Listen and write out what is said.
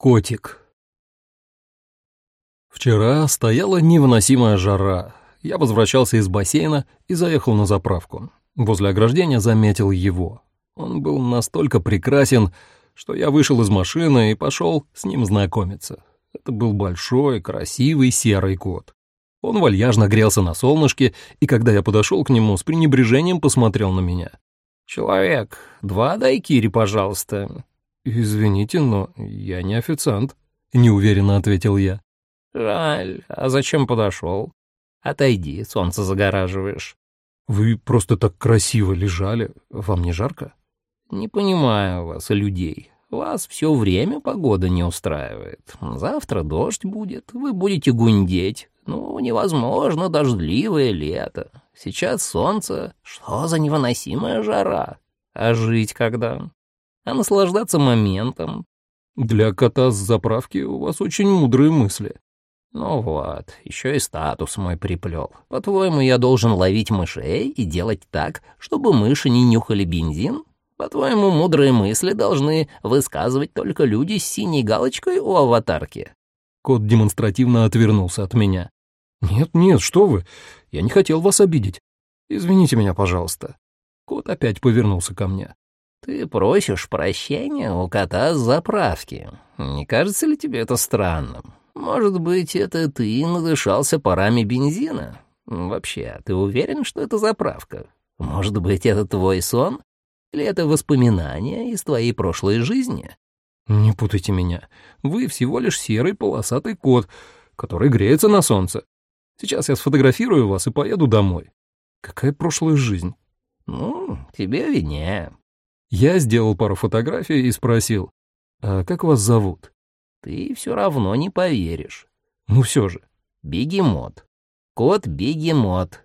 Котик. Вчера стояла невыносимая жара. Я возвращался из бассейна и заехал на заправку. Возле ограждения заметил его. Он был настолько прекрасен, что я вышел из машины и пошел с ним знакомиться. Это был большой, красивый серый кот. Он вальяжно грелся на солнышке, и когда я подошел к нему, с пренебрежением посмотрел на меня. «Человек, два дайкири, пожалуйста», «Извините, но я не официант», — неуверенно ответил я. «Жаль, а зачем подошел? Отойди, солнце загораживаешь». «Вы просто так красиво лежали. Вам не жарко?» «Не понимаю вас, людей. Вас все время погода не устраивает. Завтра дождь будет, вы будете гундеть. Ну, невозможно дождливое лето. Сейчас солнце. Что за невыносимая жара? А жить когда? А наслаждаться моментом. Для кота с заправки у вас очень мудрые мысли. Ну вот, еще и статус мой приплел. По-твоему, я должен ловить мышей и делать так, чтобы мыши не нюхали бензин? По-твоему, мудрые мысли должны высказывать только люди с синей галочкой у аватарки? Кот демонстративно отвернулся от меня. «Нет, нет, что вы, я не хотел вас обидеть. Извините меня, пожалуйста». Кот опять повернулся ко мне. Ты просишь прощения у кота с заправки. Не кажется ли тебе это странным? Может быть, это ты надышался парами бензина? Вообще, ты уверен, что это заправка? Может быть, это твой сон? Или это воспоминания из твоей прошлой жизни? Не путайте меня. Вы всего лишь серый полосатый кот, который греется на солнце. Сейчас я сфотографирую вас и поеду домой. Какая прошлая жизнь? Ну, тебе виднее. Я сделал пару фотографий и спросил, «А как вас зовут?» «Ты все равно не поверишь». «Ну все же». «Бегемот. Кот Бегемот.